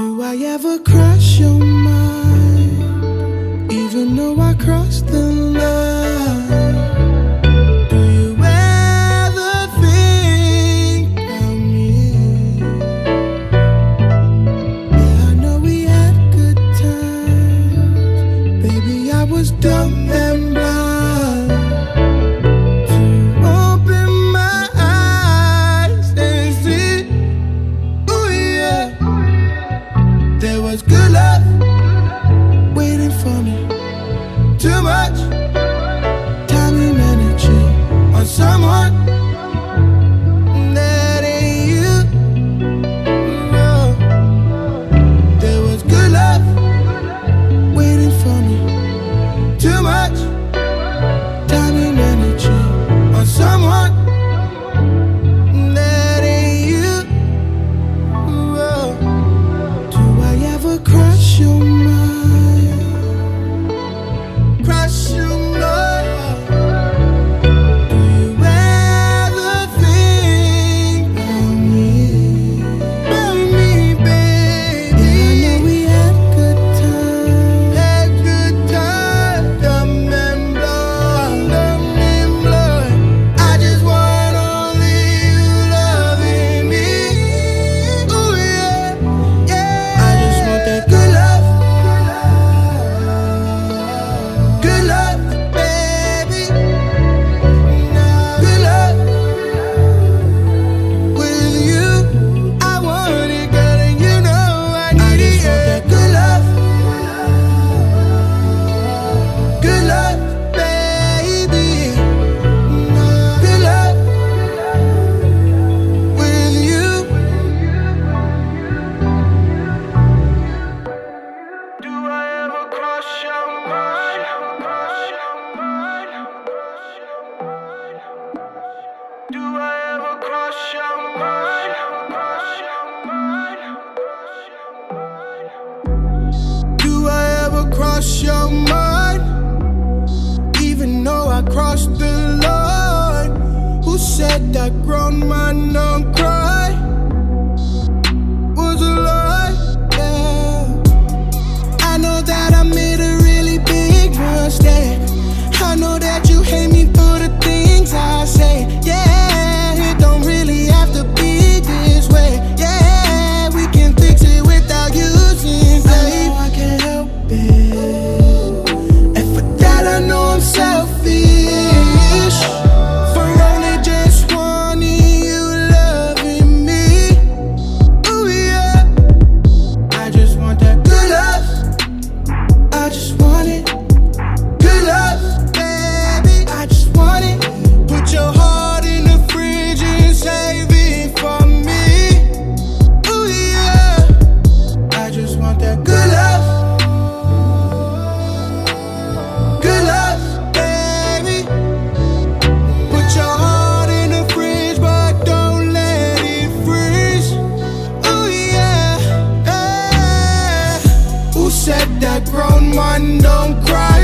Do I ever cross your mind? Even though I crossed the line. Do I ever cross your mind. Even though I crossed the line, who said that grown don't cry? man, don't cry.